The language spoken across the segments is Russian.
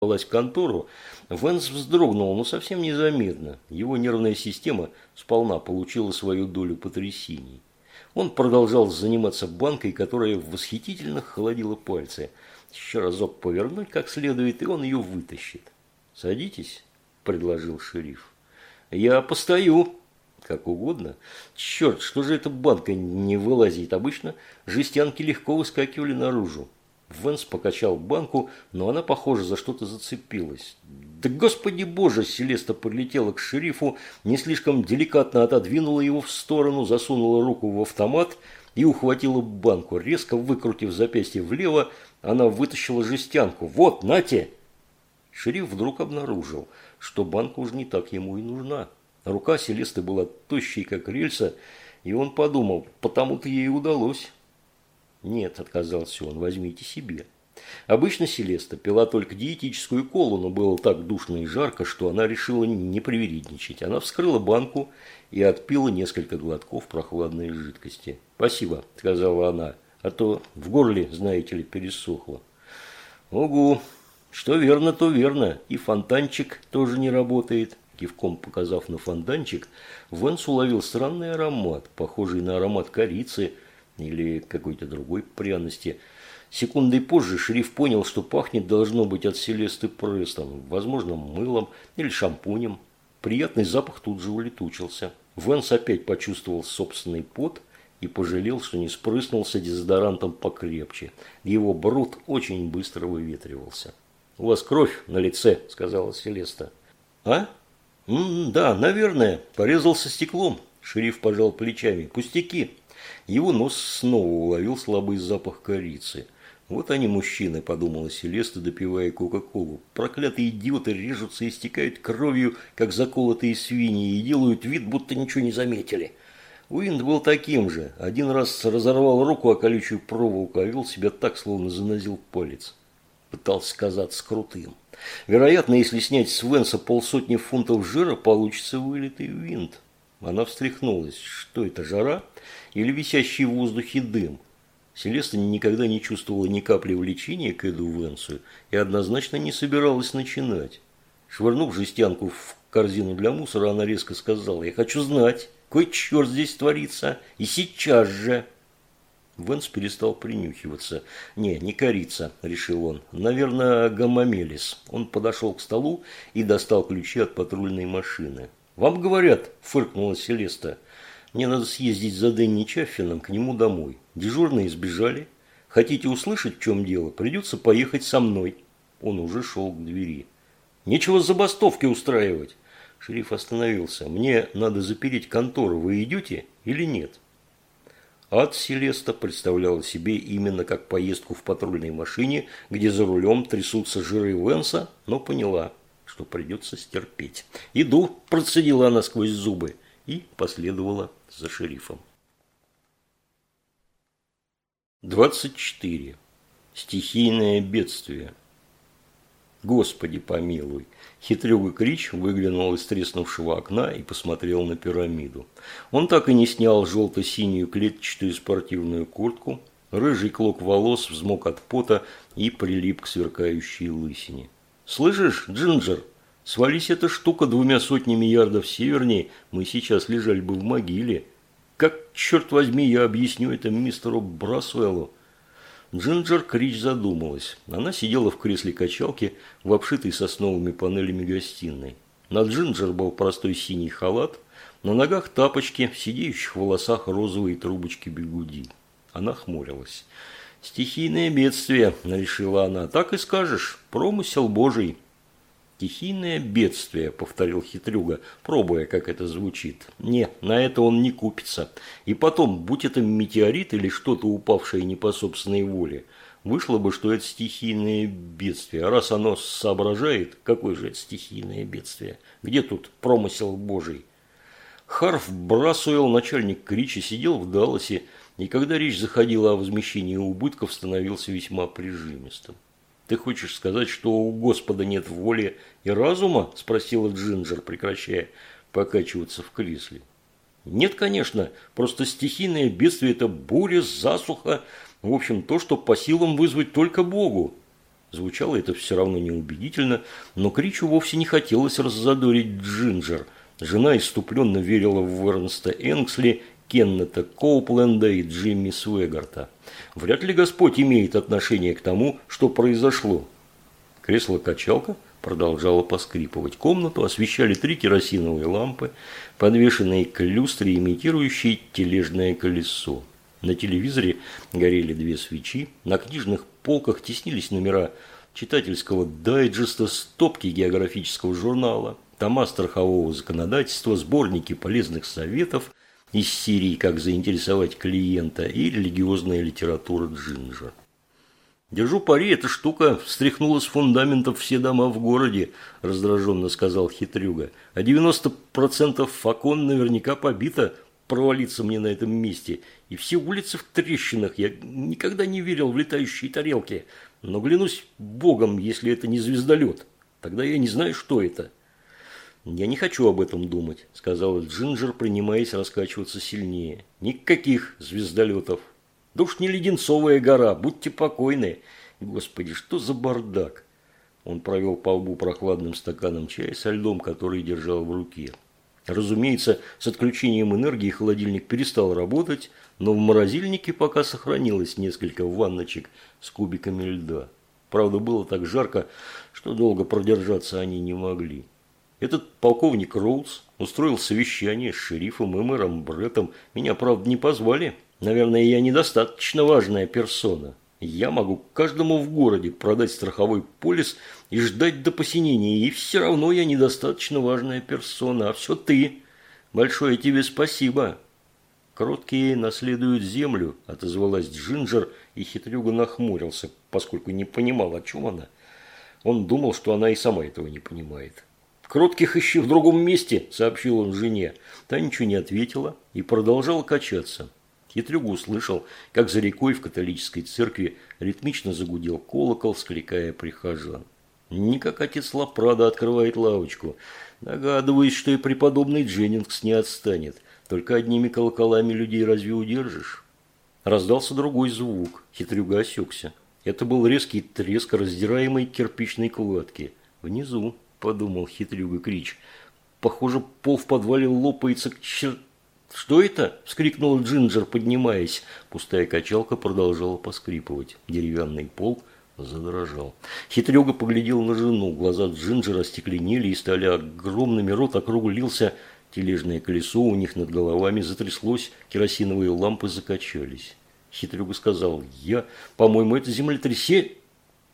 в контору, Венс вздрогнул, но совсем незаметно. Его нервная система сполна получила свою долю потрясений. Он продолжал заниматься банкой, которая восхитительно холодила пальцы. Еще разок повернуть как следует, и он ее вытащит. «Садитесь», – предложил шериф. «Я постою», как угодно. Черт, что же эта банка не вылазит? Обычно жестянки легко выскакивали наружу. Венс покачал банку, но она, похоже, за что-то зацепилась. Да господи боже, Селеста подлетела к шерифу, не слишком деликатно отодвинула его в сторону, засунула руку в автомат и ухватила банку. Резко выкрутив запястье влево, она вытащила жестянку. «Вот, нате!» Шериф вдруг обнаружил, что банка уж не так ему и нужна. Рука Селесты была тощей, как рельса, и он подумал, потому-то ей удалось. «Нет», – отказался он, – «возьмите себе». Обычно Селеста пила только диетическую колу, но было так душно и жарко, что она решила не привередничать. Она вскрыла банку и отпила несколько глотков прохладной жидкости. «Спасибо», – сказала она, – «а то в горле, знаете ли, пересохло». «Угу, что верно, то верно, и фонтанчик тоже не работает». Кивком показав на фонтанчик, Венс уловил странный аромат, похожий на аромат корицы – или какой-то другой пряности. Секундой позже шериф понял, что пахнет должно быть от Селесты Престон, возможно, мылом или шампунем. Приятный запах тут же улетучился. Венс опять почувствовал собственный пот и пожалел, что не спрыснулся дезодорантом покрепче. Его бруд очень быстро выветривался. «У вас кровь на лице», – сказала Селеста. «А? М -м, да, наверное. Порезался стеклом». Шериф пожал плечами. «Пустяки. Его нос снова уловил слабый запах корицы. Вот они, мужчины, подумала Селеста, допивая Кока-Колу. Проклятые идиоты режутся и истекают кровью, как заколотые свиньи, и делают вид, будто ничего не заметили. Уинд был таким же. Один раз разорвал руку о колючую проволоку, а вел себя так, словно занозил палец. Пытался казаться крутым. Вероятно, если снять с Венса полсотни фунтов жира, получится вылитый винт. Она встряхнулась. Что это, жара? Или висящий в воздухе дым. Селеста никогда не чувствовала ни капли влечения к Эду Венсу и однозначно не собиралась начинать. Швырнув жестянку в корзину для мусора, она резко сказала, «Я хочу знать, кой черт здесь творится, и сейчас же!» Венс перестал принюхиваться. «Не, не корица», – решил он. «Наверное, гомомелис». Он подошел к столу и достал ключи от патрульной машины. «Вам говорят», – фыркнула Селеста, – мне надо съездить за Дэнни Чаффином к нему домой. Дежурные сбежали. Хотите услышать, в чем дело? Придется поехать со мной. Он уже шел к двери. Нечего забастовки устраивать. Шериф остановился. Мне надо запереть контору. Вы идете или нет? Ад Селеста представляла себе именно как поездку в патрульной машине, где за рулем трясутся жиры Венса, но поняла, что придется стерпеть. «Иду», – процедила она сквозь зубы и последовала за шерифом. 24. Стихийное бедствие. Господи помилуй. Хитрюга Крич выглянул из треснувшего окна и посмотрел на пирамиду. Он так и не снял желто-синюю клетчатую спортивную куртку. Рыжий клок волос взмок от пота и прилип к сверкающей лысине. «Слышишь, Джинджер?» Свались эта штука двумя сотнями ярдов севернее, мы сейчас лежали бы в могиле. Как, черт возьми, я объясню это мистеру Брасуэллу? Джинджер Крич задумалась. Она сидела в кресле качалки в обшитой сосновыми панелями гостиной. На Джинджер был простой синий халат, на ногах тапочки, в сидеющих волосах розовые трубочки бегуди. Она хмурилась. «Стихийное бедствие», – решила она. «Так и скажешь. Промысел Божий». «Стихийное бедствие», – повторил хитрюга, пробуя, как это звучит. «Не, на это он не купится. И потом, будь это метеорит или что-то упавшее не по собственной воле, вышло бы, что это стихийное бедствие. А раз оно соображает, какое же это стихийное бедствие? Где тут промысел Божий?» Харф Брасуэлл, начальник Кричи, сидел в Далласе, и когда речь заходила о возмещении убытков, становился весьма прижимистым. «Ты хочешь сказать, что у Господа нет воли и разума?» – спросила Джинджер, прекращая покачиваться в кресле. «Нет, конечно, просто стихийное бедствие – это буря, засуха, в общем, то, что по силам вызвать только Богу». Звучало это все равно неубедительно, но Кричу вовсе не хотелось раззадорить Джинджер. Жена иступленно верила в Вернста Энксли, Кеннета Коупленда и Джимми Свегарта. Вряд ли Господь имеет отношение к тому, что произошло. Кресло-качалка продолжало поскрипывать. Комнату освещали три керосиновые лампы, подвешенные к люстре, имитирующие тележное колесо. На телевизоре горели две свечи, на книжных полках теснились номера читательского дайджеста, стопки географического журнала, тома страхового законодательства, сборники полезных советов из Сирии «Как заинтересовать клиента» и религиозная литература Джинджа. «Держу пари, эта штука встряхнула с фундаментов все дома в городе», – раздраженно сказал хитрюга. «А 90% окон наверняка побито провалиться мне на этом месте. И все улицы в трещинах. Я никогда не верил в летающие тарелки. Но глянусь богом, если это не звездолет. Тогда я не знаю, что это. «Я не хочу об этом думать», – сказал Джинджер, принимаясь раскачиваться сильнее. «Никаких звездолетов. Да уж не леденцовая гора, будьте покойны. Господи, что за бардак!» Он провел по лбу прохладным стаканом чая со льдом, который держал в руке. Разумеется, с отключением энергии холодильник перестал работать, но в морозильнике пока сохранилось несколько ванночек с кубиками льда. Правда, было так жарко, что долго продержаться они не могли. Этот полковник Роуз устроил совещание с шерифом и мэром Бреттом. Меня, правда, не позвали. Наверное, я недостаточно важная персона. Я могу каждому в городе продать страховой полис и ждать до посинения, и все равно я недостаточно важная персона, а все ты. Большое тебе спасибо. Кроткие наследуют землю, отозвалась Джинджер, и хитрюга нахмурился, поскольку не понимал, о чем она. Он думал, что она и сама этого не понимает. «Кротких ищи в другом месте», – сообщил он жене. Та ничего не ответила и продолжала качаться. Хитрюга услышал, как за рекой в католической церкви ритмично загудел колокол, скликая прихожан. Не как отец Лапрада открывает лавочку. Догадываюсь, что и преподобный Дженнингс не отстанет. Только одними колоколами людей разве удержишь? Раздался другой звук. Хитрюга осекся. Это был резкий треск раздираемой кирпичной кладки. Внизу, подумал хитрюга Крич. Похоже, пол в подвале лопается к чер... «Что это?» – вскрикнул Джинджер, поднимаясь. Пустая качалка продолжала поскрипывать. Деревянный пол задрожал. Хитрюга поглядел на жену. Глаза Джинджера остекленели и стали огромными. Рот округлился. Тележное колесо у них над головами затряслось. Керосиновые лампы закачались. Хитрюга сказал, «Я, по-моему, это землетрясение...»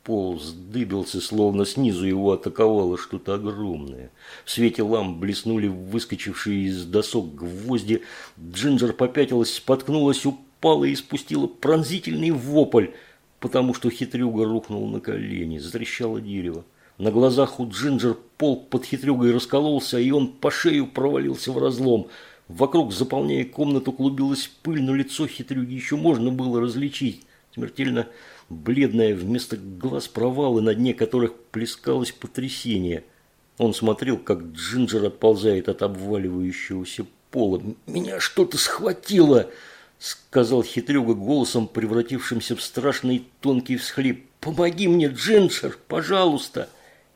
Пол сдыбился, словно снизу его атаковало что-то огромное. В свете ламп блеснули выскочившие из досок гвозди. Джинджер попятилась, споткнулась, упала и спустила пронзительный вопль, потому что хитрюга рухнул на колени, затрещало дерево. На глазах у Джинджер пол под хитрюгой раскололся, и он по шею провалился в разлом. Вокруг, заполняя комнату, клубилась пыль, но лицо хитрюги еще можно было различить. Смертельно бледная вместо глаз провалы, на дне которых плескалось потрясение. Он смотрел, как Джинджер отползает от обваливающегося пола. «Меня что-то схватило!» – сказал хитрюга голосом, превратившимся в страшный тонкий всхлип. «Помоги мне, Джинджер, пожалуйста!»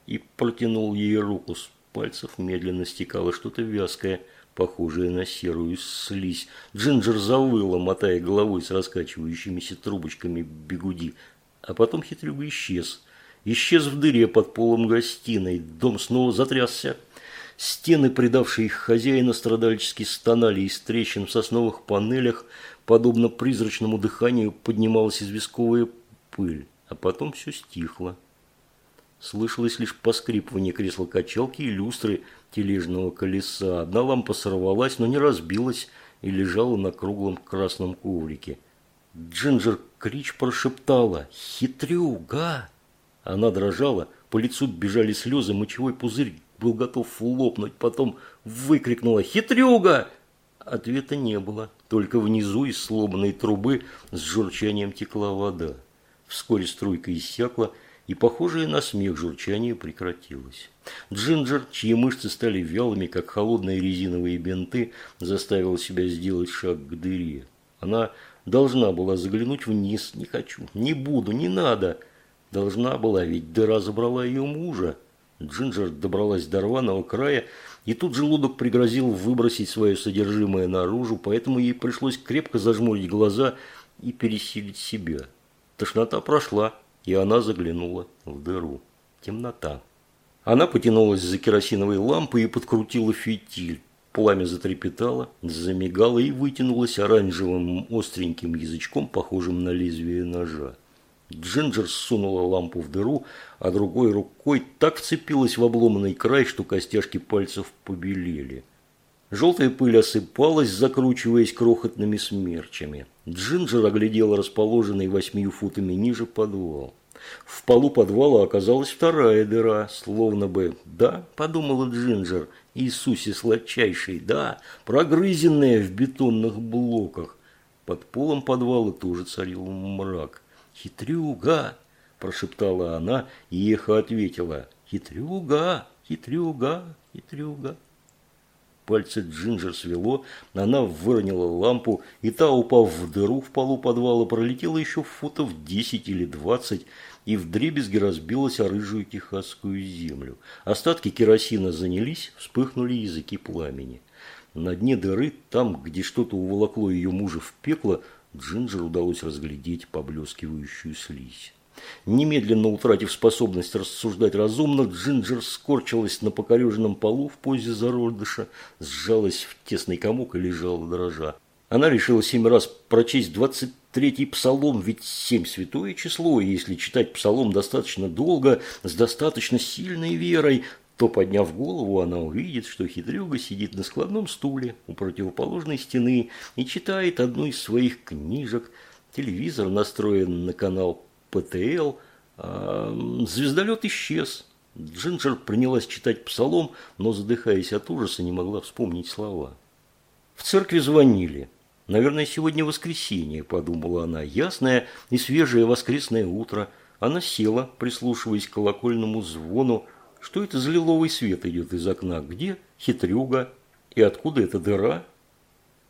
И протянул ей руку. С пальцев медленно стекало что-то вязкое – похожая на серую слизь. Джинджер завыла, мотая головой с раскачивающимися трубочками бегуди. А потом хитрюга исчез. Исчез в дыре под полом гостиной. Дом снова затрясся. Стены, предавшие их хозяина, страдальчески стонали из трещин в сосновых панелях. Подобно призрачному дыханию поднималась известковая пыль. А потом все стихло. Слышалось лишь поскрипывание кресла-качалки и люстры тележного колеса. Одна лампа сорвалась, но не разбилась и лежала на круглом красном коврике. Джинджер Крич прошептала «Хитрюга!». Она дрожала, по лицу бежали слезы, мочевой пузырь был готов лопнуть, потом выкрикнула «Хитрюга!». Ответа не было, только внизу из сломанной трубы с журчанием текла вода. Вскоре струйка иссякла, и похожее на смех журчание прекратилось. Джинджер, чьи мышцы стали вялыми, как холодные резиновые бинты, заставила себя сделать шаг к дыре. Она должна была заглянуть вниз. «Не хочу, не буду, не надо!» Должна была, ведь дыра забрала ее мужа. Джинджер добралась до рваного края, и тут желудок пригрозил выбросить свое содержимое наружу, поэтому ей пришлось крепко зажмурить глаза и пересилить себя. Тошнота прошла, и она заглянула в дыру. Темнота. Она потянулась за керосиновой лампой и подкрутила фитиль. Пламя затрепетало, замигало и вытянулось оранжевым остреньким язычком, похожим на лезвие ножа. Джинджер сунула лампу в дыру, а другой рукой так вцепилась в обломанный край, что костяшки пальцев побелели. Желтая пыль осыпалась, закручиваясь крохотными смерчами. Джинджер оглядел расположенный восьмию футами ниже подвал. В полу подвала оказалась вторая дыра, словно бы «да», – подумала Джинджер, – «Иисусе сладчайший, да, прогрызенная в бетонных блоках». Под полом подвала тоже царил мрак. «Хитрюга!» – прошептала она, и эхо ответила «Хитрюга! Хитрюга! Хитрюга!» Пальцы Джинджер свело, она выронила лампу, и та, упав в дыру в полу подвала, пролетела еще футов десять или двадцать, и вдребезги разбилась о рыжую техасскую землю. Остатки керосина занялись, вспыхнули языки пламени. На дне дыры, там, где что-то уволокло ее мужа в пекло, Джинджер удалось разглядеть поблескивающую слизь. Немедленно утратив способность рассуждать разумно, Джинджер скорчилась на покореженном полу в позе зародыша, сжалась в тесный комок и лежала дрожа. Она решила семь раз прочесть двадцать третий псалом, ведь семь святое число, и если читать псалом достаточно долго, с достаточно сильной верой, то, подняв голову, она увидит, что хитрюга сидит на складном стуле у противоположной стены и читает одну из своих книжек. Телевизор настроен на канал ПТЛ, а звездолет исчез. Джинджер принялась читать псалом, но, задыхаясь от ужаса, не могла вспомнить слова. В церкви звонили. «Наверное, сегодня воскресенье», – подумала она. «Ясное и свежее воскресное утро». Она села, прислушиваясь к колокольному звону, что это за лиловый свет идет из окна? Где хитрюга? И откуда эта дыра?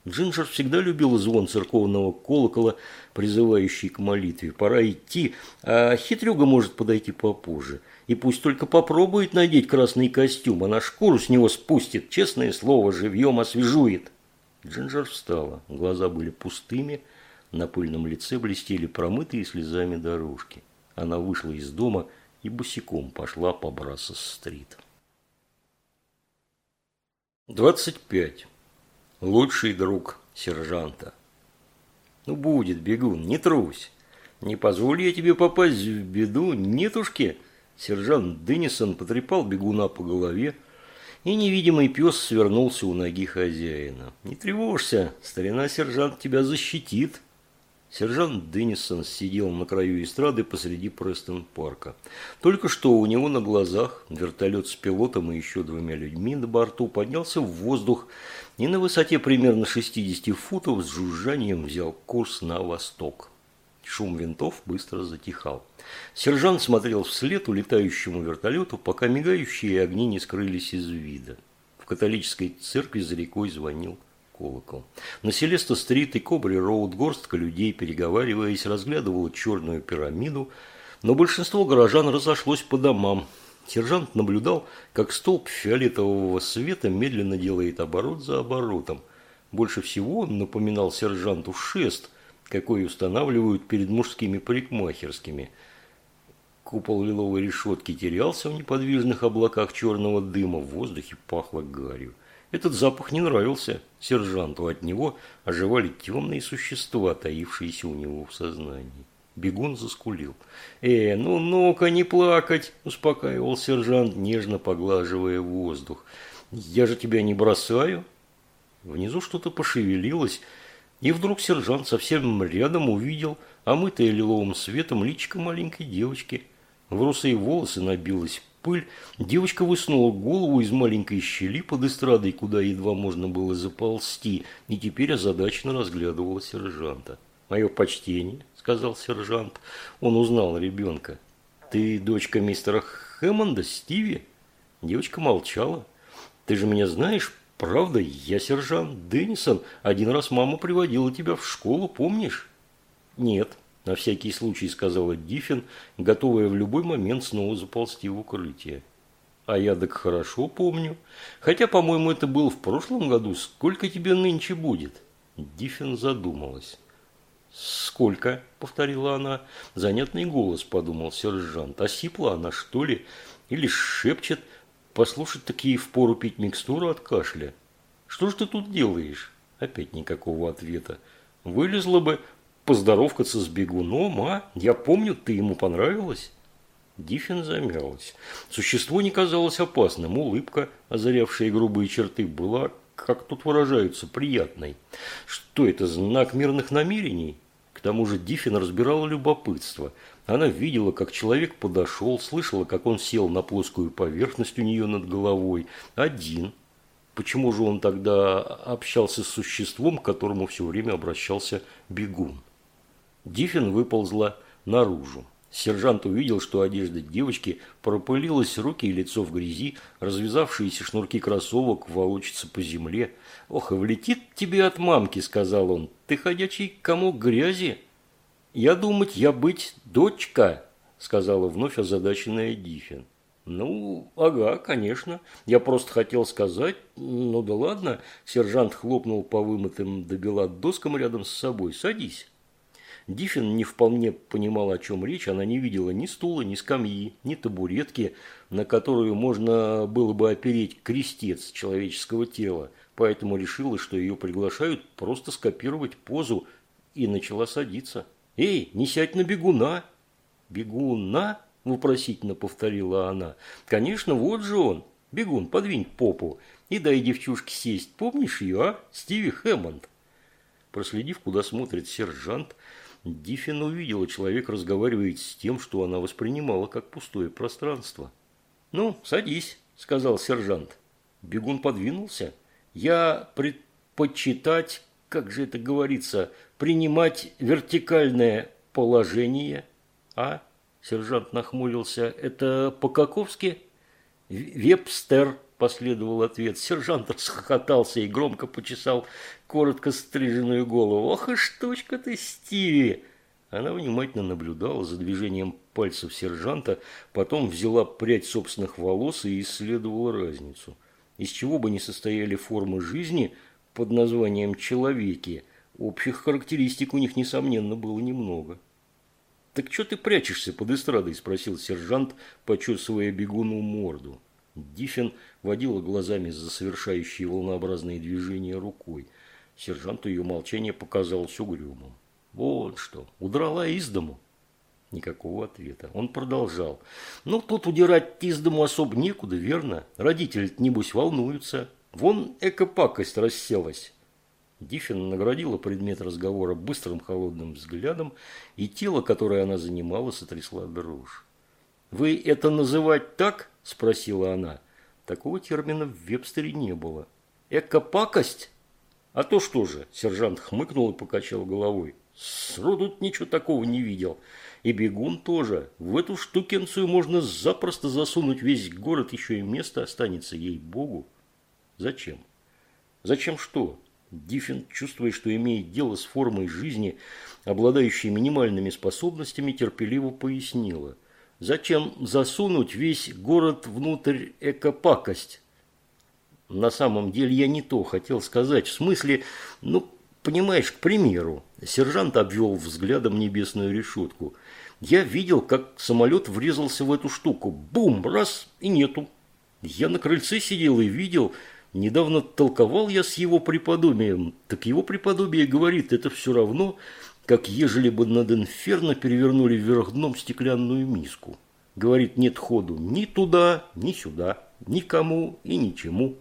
Джинджер всегда любила звон церковного колокола, призывающий к молитве. Пора идти, а хитрюга может подойти попозже. И пусть только попробует надеть красный костюм, она шкуру с него спустит, честное слово, живьем освежует. Джинджер встала, глаза были пустыми, на пыльном лице блестели промытые слезами дорожки. Она вышла из дома и босиком пошла по Брассос-стрит. 25. Лучший друг сержанта. Ну, будет, бегун, не трусь. Не позволю я тебе попасть в беду, нетушки. Сержант Деннисон потрепал бегуна по голове, и невидимый пес свернулся у ноги хозяина. «Не тревожься, старина сержант тебя защитит». Сержант Деннисон сидел на краю эстрады посреди Престон-парка. Только что у него на глазах вертолет с пилотом и еще двумя людьми на борту поднялся в воздух и на высоте примерно 60 футов с жужжанием взял курс на восток. Шум винтов быстро затихал. Сержант смотрел вслед улетающему вертолету, пока мигающие огни не скрылись из вида. В католической церкви за рекой звонил колокол. На Селеста-стрит и Кобри-роуд горстка людей, переговариваясь, разглядывала черную пирамиду, но большинство горожан разошлось по домам. Сержант наблюдал, как столб фиолетового света медленно делает оборот за оборотом. Больше всего он напоминал сержанту шест, какой устанавливают перед мужскими парикмахерскими. Купол лиловой решетки терялся в неподвижных облаках черного дыма, в воздухе пахло гарью. Этот запах не нравился сержанту, от него оживали темные существа, таившиеся у него в сознании. Бегун заскулил. «Э, ну ну-ка, не плакать!» – успокаивал сержант, нежно поглаживая воздух. «Я же тебя не бросаю!» Внизу что-то пошевелилось, и вдруг сержант совсем рядом увидел омытое лиловым светом личико маленькой девочки. В русые волосы набилась пыль, девочка высунула голову из маленькой щели под эстрадой, куда едва можно было заползти, и теперь озадаченно разглядывала сержанта. «Мое почтение», – сказал сержант. Он узнал ребенка. «Ты дочка мистера Хэммонда, Стиви?» Девочка молчала. «Ты же меня знаешь, правда? Я сержант Деннисон. Один раз мама приводила тебя в школу, помнишь?» «Нет», На всякий случай сказала Диффин, готовая в любой момент снова заползти в укрытие. А я так хорошо помню. Хотя, по-моему, это было в прошлом году. Сколько тебе нынче будет? Диффин задумалась. «Сколько?» – повторила она. Занятный голос, подумал сержант. Осипла она, что ли? Или шепчет? Послушать такие впору пить микстуру от кашля. Что ж ты тут делаешь? Опять никакого ответа. Вылезла бы поздоровкаться с бегуном, а? Я помню, ты ему понравилась. Диффин замялась. Существо не казалось опасным. Улыбка, озарявшая грубые черты, была, как тут выражаются, приятной. Что это, знак мирных намерений? К тому же Диффин разбирала любопытство. Она видела, как человек подошел, слышала, как он сел на плоскую поверхность у нее над головой. Один. Почему же он тогда общался с существом, к которому все время обращался бегун? Диффин выползла наружу. Сержант увидел, что одежда девочки пропылилась, руки и лицо в грязи, развязавшиеся шнурки кроссовок волочатся по земле. «Ох, и влетит тебе от мамки», – сказал он. «Ты ходячий комок грязи». «Я думать, я быть дочка», – сказала вновь озадаченная Диффин. «Ну, ага, конечно. Я просто хотел сказать. Ну да ладно». Сержант хлопнул по вымытым до бела доскам рядом с собой. «Садись». Диффин не вполне понимал, о чем речь. Она не видела ни стула, ни скамьи, ни табуретки, на которую можно было бы опереть крестец человеческого тела. Поэтому решила, что ее приглашают просто скопировать позу и начала садиться. «Эй, не сядь на бегуна!» «Бегуна?» – вопросительно повторила она. «Конечно, вот же он. Бегун, подвинь попу и дай девчушке сесть. Помнишь ее, а? Стиви Хэммонд». Проследив, куда смотрит сержант, Диффин увидела, человек разговаривает с тем, что она воспринимала как пустое пространство. «Ну, садись», – сказал сержант. Бегун подвинулся. «Я предпочитать, как же это говорится, принимать вертикальное положение». «А?» – сержант нахмурился. «Это по-каковски?» «Вебстер», – последовал ответ. Сержант расхохотался и громко почесал коротко стриженную голову. «Ох и штучка ты, Стиви!» Она внимательно наблюдала за движением пальцев сержанта, потом взяла прядь собственных волос и исследовала разницу. Из чего бы ни состояли формы жизни под названием «человеки», общих характеристик у них, несомненно, было немного. «Так что ты прячешься под эстрадой?» – спросил сержант, почесывая бегуну морду. Диффин водила глазами за совершающие волнообразные движения рукой – Сержанту ее молчание показалось угрюмым. Вот что, удрала из дому? Никакого ответа. Он продолжал. Ну, тут удирать из дому особо некуда, верно? Родители небось, волнуются. Вон эко-пакость расселась. Диффин наградила предмет разговора быстрым холодным взглядом, и тело, которое она занимала, сотрясла дрожь. «Вы это называть так?» – спросила она. Такого термина в вебстере не было. «Эко-пакость?» А то что же, сержант хмыкнул и покачал головой. Сроду ничего такого не видел. И бегун тоже. В эту штукенцию можно запросто засунуть весь город, еще и место останется, ей-богу. Зачем? Зачем что? Диффин, чувствуя, что имеет дело с формой жизни, обладающей минимальными способностями, терпеливо пояснила. Зачем засунуть весь город внутрь экопакость? На самом деле я не то хотел сказать. В смысле, ну, понимаешь, к примеру, сержант обвел взглядом небесную решетку. Я видел, как самолет врезался в эту штуку. Бум, раз, и нету. Я на крыльце сидел и видел. Недавно толковал я с его преподобием. Так его преподобие говорит, это все равно, как ежели бы над инферно перевернули вверх дном стеклянную миску. Говорит, нет ходу ни туда, ни сюда, никому и ничему.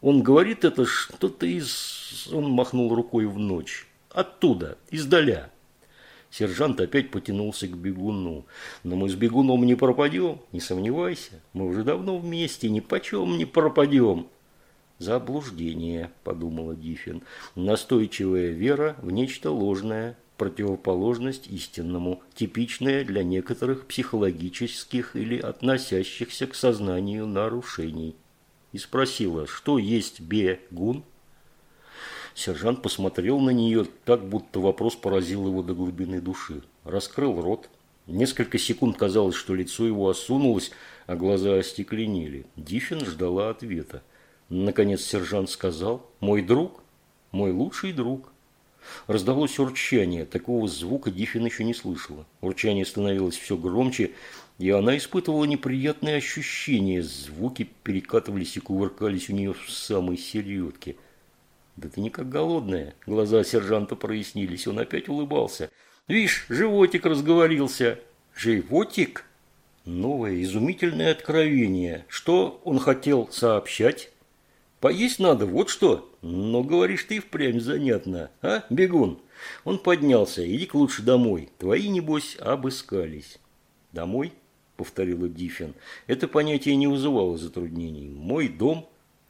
Он говорит это что-то из... Он махнул рукой в ночь. Оттуда, издаля. Сержант опять потянулся к бегуну. Но мы с бегуном не пропадем, не сомневайся. Мы уже давно вместе, ни почем не пропадем. Заблуждение, подумала Диффин. Настойчивая вера в нечто ложное, противоположность истинному, типичная для некоторых психологических или относящихся к сознанию нарушений и спросила, что есть бегун. Сержант посмотрел на нее так, будто вопрос поразил его до глубины души. Раскрыл рот. Несколько секунд казалось, что лицо его осунулось, а глаза остекленели. Диффин ждала ответа. Наконец сержант сказал «Мой друг, мой лучший друг». Раздалось урчание. Такого звука Диффин еще не слышала. Урчание становилось все громче, и она испытывала неприятные ощущения. Звуки перекатывались и кувыркались у нее в самой середке. «Да ты никак голодная!» Глаза сержанта прояснились, он опять улыбался. «Вишь, животик разговорился!» «Животик?» Новое изумительное откровение. Что он хотел сообщать? Поесть надо, вот что. Но говоришь ты впрямь занятно, а, бегун? Он поднялся. Иди-ка лучше домой. Твои, небось, обыскались. Домой? Повторила Диффин. Это понятие не вызывало затруднений. Мой дом?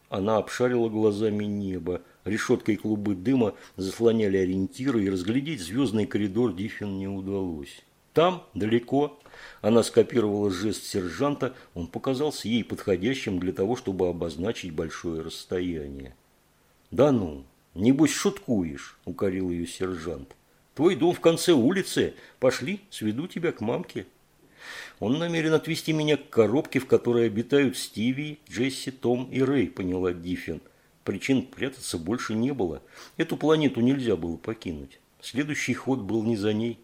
Она обшарила глазами небо. Решеткой клубы дыма заслоняли ориентиры, и разглядеть звездный коридор Диффин не удалось. Там, далеко, она скопировала жест сержанта, он показался ей подходящим для того, чтобы обозначить большое расстояние. «Да ну, небось шуткуешь», – укорил ее сержант. «Твой дом в конце улицы. Пошли, сведу тебя к мамке». Он намерен отвезти меня к коробке, в которой обитают Стиви, Джесси, Том и Рэй, поняла Диффин. Причин прятаться больше не было. Эту планету нельзя было покинуть. Следующий ход был не за ней.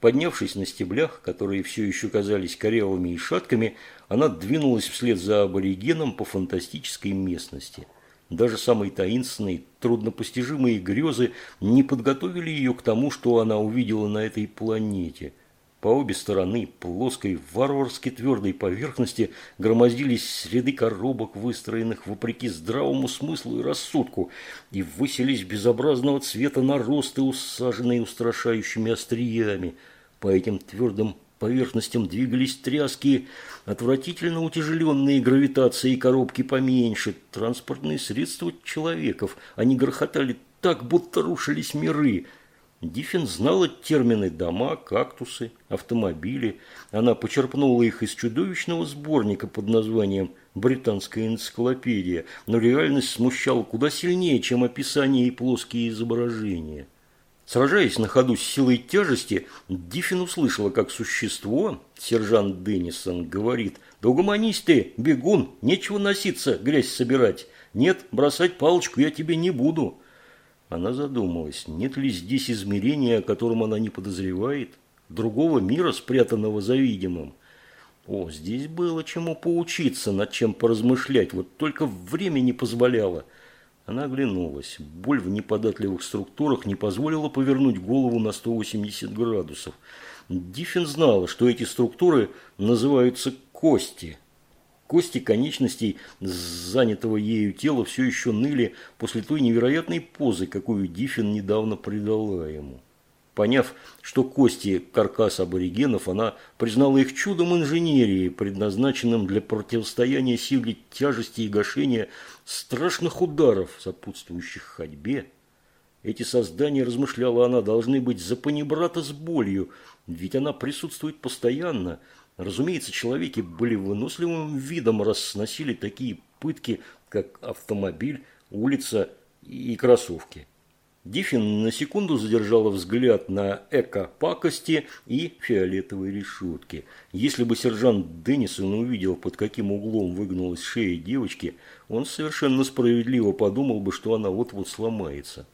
Поднявшись на стеблях, которые все еще казались корявыми и шатками, она двинулась вслед за аборигеном по фантастической местности. Даже самые таинственные, труднопостижимые грезы не подготовили ее к тому, что она увидела на этой планете – по обе стороны плоской, варварски твердой поверхности громоздились ряды коробок, выстроенных вопреки здравому смыслу и рассудку, и высились безобразного цвета наросты, усаженные устрашающими остриями. По этим твердым поверхностям двигались тряски, отвратительно утяжеленные гравитацией коробки поменьше, транспортные средства человеков. Они грохотали так, будто рушились миры – Диффин знала термины «дома», «кактусы», «автомобили». Она почерпнула их из чудовищного сборника под названием «Британская энциклопедия», но реальность смущала куда сильнее, чем описание и плоские изображения. Сражаясь на ходу с силой тяжести, Диффин услышала, как существо, сержант Деннисон, говорит «Да угомонись ты, бегун, нечего носиться, грязь собирать. Нет, бросать палочку я тебе не буду». Она задумалась, нет ли здесь измерения, о котором она не подозревает, другого мира, спрятанного за видимым. О, здесь было чему поучиться, над чем поразмышлять, вот только время не позволяло. Она оглянулась. Боль в неподатливых структурах не позволила повернуть голову на 180 градусов. Диффин знала, что эти структуры называются кости – Кости конечностей занятого ею тела все еще ныли после той невероятной позы, какую Диффин недавно придала ему. Поняв, что кости – каркас аборигенов, она признала их чудом инженерии, предназначенным для противостояния силе тяжести и гашения страшных ударов, сопутствующих ходьбе. Эти создания, размышляла она, должны быть за панибрата с болью, ведь она присутствует постоянно – Разумеется, человеки были выносливым видом, раз сносили такие пытки, как автомобиль, улица и кроссовки. Диффин на секунду задержала взгляд на эко-пакости и фиолетовые решетки. Если бы сержант Деннисон увидел, под каким углом выгнулась шея девочки, он совершенно справедливо подумал бы, что она вот-вот сломается.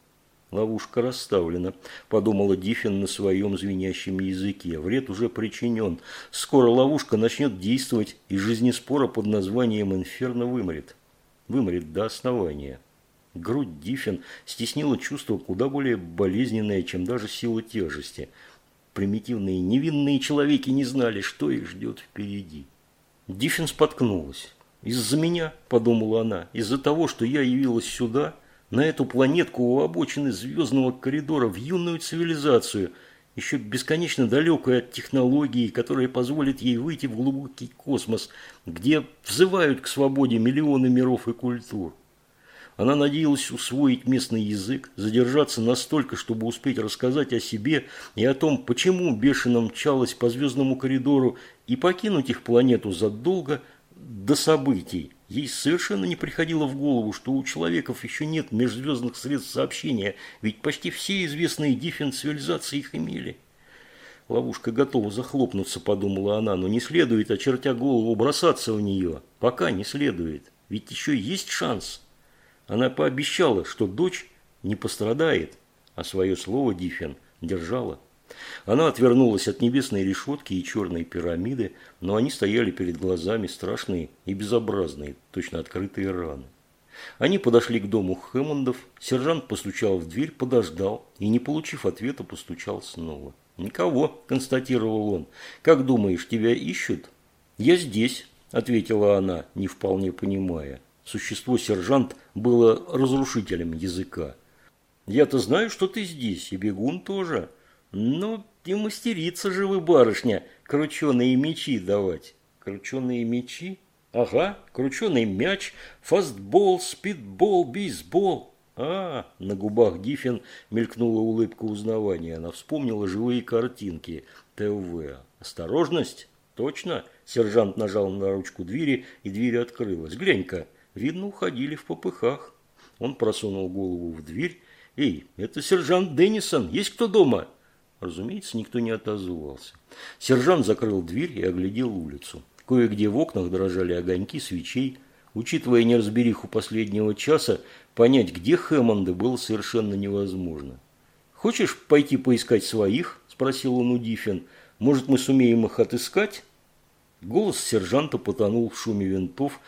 Ловушка расставлена, подумала Диффин на своем звенящем языке. Вред уже причинен. Скоро ловушка начнет действовать, и жизнеспора под названием «Инферно» вымрет. Вымрет до основания. Грудь Диффин стеснила чувство куда более болезненное, чем даже сила тяжести. Примитивные невинные человеки не знали, что их ждет впереди. Диффин споткнулась. «Из-за меня», – подумала она, – «из-за того, что я явилась сюда – на эту планетку у обочины звездного коридора в юную цивилизацию, еще бесконечно далекую от технологии, которая позволит ей выйти в глубокий космос, где взывают к свободе миллионы миров и культур. Она надеялась усвоить местный язык, задержаться настолько, чтобы успеть рассказать о себе и о том, почему бешено мчалась по звездному коридору и покинуть их планету задолго до событий, Ей совершенно не приходило в голову, что у человеков еще нет межзвездных средств сообщения, ведь почти все известные дифференциализации их имели. Ловушка готова захлопнуться, подумала она, но не следует, очертя голову, бросаться в нее. Пока не следует, ведь еще есть шанс. Она пообещала, что дочь не пострадает, а свое слово Диффен держала. Она отвернулась от небесной решетки и черной пирамиды, но они стояли перед глазами страшные и безобразные, точно открытые раны. Они подошли к дому Хэммондов, сержант постучал в дверь, подождал и, не получив ответа, постучал снова. «Никого», – констатировал он. «Как думаешь, тебя ищут?» «Я здесь», – ответила она, не вполне понимая. Существо сержант было разрушителем языка. «Я-то знаю, что ты здесь, и бегун тоже. Ну, и мастерица же вы, барышня, крученые мечи давать. Крученые мечи? Ага, крученый мяч, фастбол, спидбол, бейсбол. А, на губах Диффин мелькнула улыбка узнавания. Она вспомнила живые картинки ТВ. Осторожность? Точно? Сержант нажал на ручку двери, и дверь открылась. Глянь-ка, видно, уходили в попыхах. Он просунул голову в дверь. «Эй, это сержант Деннисон. Есть кто дома?» Разумеется, никто не отозвался. Сержант закрыл дверь и оглядел улицу. Кое-где в окнах дрожали огоньки свечей. Учитывая неразбериху последнего часа, понять, где Хэммонда, было совершенно невозможно. «Хочешь пойти поискать своих?» – спросил он у Диффин. «Может, мы сумеем их отыскать?» Голос сержанта потонул в шуме винтов,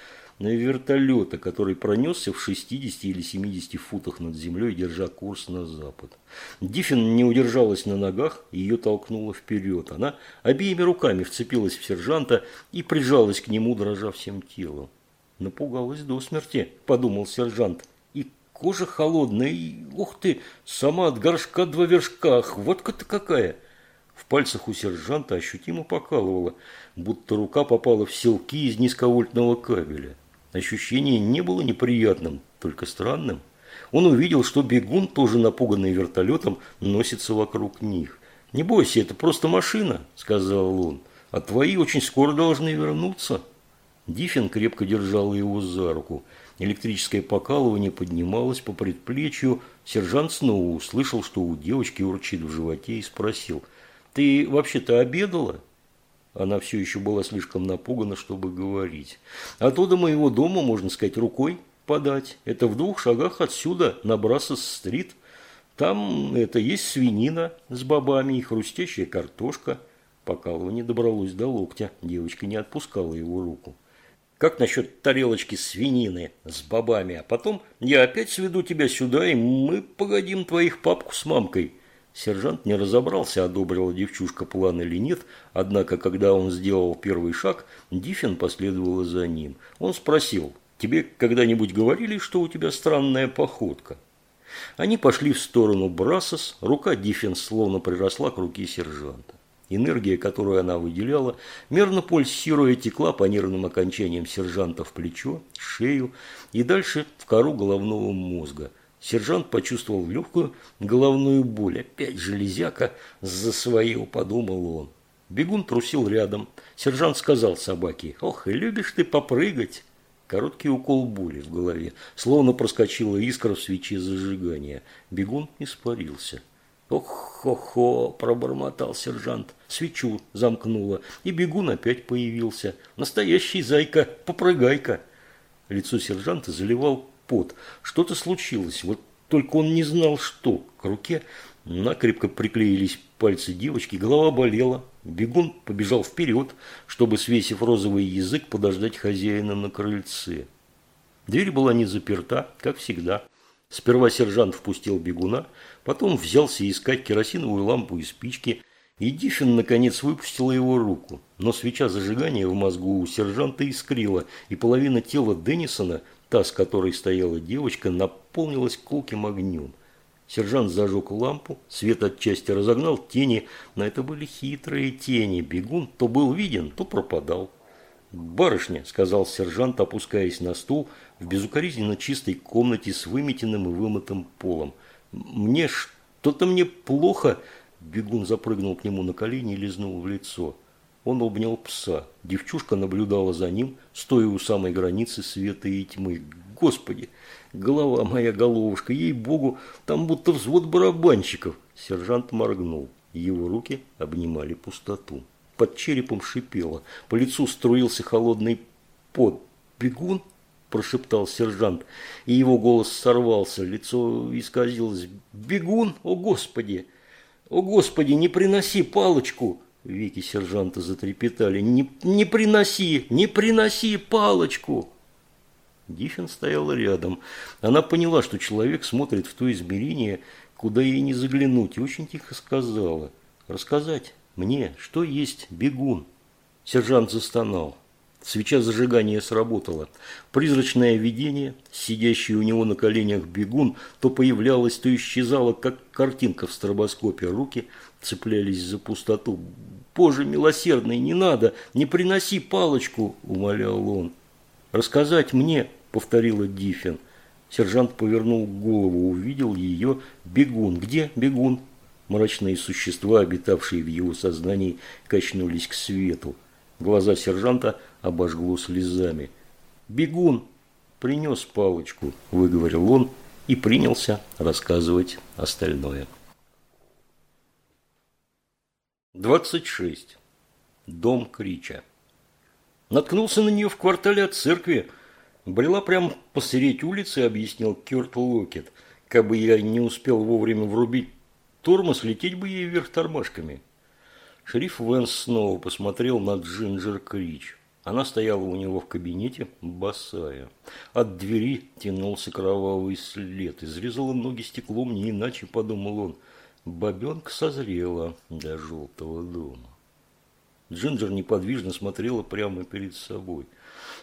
вертолета, который пронесся в 60 или 70 футах над землей, держа курс на запад. Диффин не удержалась на ногах, ее толкнуло вперед. Она обеими руками вцепилась в сержанта и прижалась к нему, дрожа всем телом. «Напугалась до смерти», – подумал сержант. «И кожа холодная, и, ух ты, сама от горшка два вершка, хватка-то какая!» В пальцах у сержанта ощутимо покалывало, будто рука попала в селки из низковольтного кабеля. Ощущение не было неприятным, только странным. Он увидел, что бегун, тоже напуганный вертолетом, носится вокруг них. «Не бойся, это просто машина», – сказал он. «А твои очень скоро должны вернуться». Диффин крепко держал его за руку. Электрическое покалывание поднималось по предплечью. Сержант снова услышал, что у девочки урчит в животе и спросил. «Ты вообще-то обедала?» Она все еще была слишком напугана, чтобы говорить. Оттуда моего дома, можно сказать, рукой подать. Это в двух шагах отсюда, на Брассос-стрит. Там это есть свинина с бобами и хрустящая картошка. Покалывание добралось до локтя. Девочка не отпускала его руку. Как насчет тарелочки свинины с бобами? А потом я опять сведу тебя сюда, и мы погодим твоих папку с мамкой. Сержант не разобрался, одобрила девчушка план или нет, однако, когда он сделал первый шаг, Диффин последовала за ним. Он спросил, «Тебе когда-нибудь говорили, что у тебя странная походка?» Они пошли в сторону Брасос, рука Диффин словно приросла к руке сержанта. Энергия, которую она выделяла, мерно пульсируя, текла по нервным окончаниям сержанта в плечо, шею и дальше в кору головного мозга – Сержант почувствовал легкую головную боль. Опять железяка за свое, подумал он. Бегун трусил рядом. Сержант сказал собаке, «Ох, и любишь ты попрыгать!» Короткий укол боли в голове, словно проскочила искра в свече зажигания. Бегун испарился. «Ох-хо-хо!» – пробормотал сержант. Свечу замкнуло, и бегун опять появился. «Настоящий зайка! Попрыгай-ка!» Лицо сержанта заливал пот. Что-то случилось, вот только он не знал, что. К руке накрепко приклеились пальцы девочки, голова болела. Бегун побежал вперед, чтобы, свесив розовый язык, подождать хозяина на крыльце. Дверь была не заперта, как всегда. Сперва сержант впустил бегуна, потом взялся искать керосиновую лампу и спички, и Диффин, наконец, выпустила его руку. Но свеча зажигания в мозгу у сержанта искрила, и половина тела Деннисона Та, с которой стояла девочка, наполнилась колким огнем. Сержант зажег лампу, свет отчасти разогнал тени, но это были хитрые тени. Бегун то был виден, то пропадал. «Барышня», – сказал сержант, опускаясь на стул в безукоризненно чистой комнате с выметенным и вымытым полом. «Мне что-то мне плохо», – бегун запрыгнул к нему на колени и лизнул в лицо. Он обнял пса. Девчушка наблюдала за ним, стоя у самой границы света и тьмы. Господи, голова моя головушка, ей-богу, там будто взвод барабанщиков. Сержант моргнул. Его руки обнимали пустоту. Под черепом шипело. По лицу струился холодный пот. «Бегун?» – прошептал сержант, и его голос сорвался, лицо исказилось. «Бегун? О, Господи! О, Господи, не приноси палочку!» Веки сержанта затрепетали. «Не, не приноси! Не приноси палочку!» Диффин стояла рядом. Она поняла, что человек смотрит в то измерение, куда ей не заглянуть, и очень тихо сказала. «Рассказать мне, что есть бегун?» Сержант застонал. Свеча зажигания сработала. Призрачное видение, сидящий у него на коленях бегун, то появлялось, то исчезало, как картинка в стробоскопе. Руки цеплялись за пустоту. «Боже милосердный, не надо! Не приноси палочку!» – умолял он. «Рассказать мне!» – повторила Диффин. Сержант повернул голову, увидел ее бегун. «Где бегун?» Мрачные существа, обитавшие в его сознании, качнулись к свету. Глаза сержанта обожгло слезами. «Бегун!» «Принес палочку», – выговорил он и принялся рассказывать остальное. 26. Дом Крича. Наткнулся на нее в квартале от церкви. Брела прямо посередь улицы, объяснил Кёрт Локет. Как бы я не успел вовремя врубить тормоз, лететь бы ей вверх тормашками. Шериф Венс снова посмотрел на Джинджер Крич. Она стояла у него в кабинете, босая. От двери тянулся кровавый след. Изрезала ноги стеклом, не иначе, подумал он. Бабенка созрела для желтого дома. Джинджер неподвижно смотрела прямо перед собой.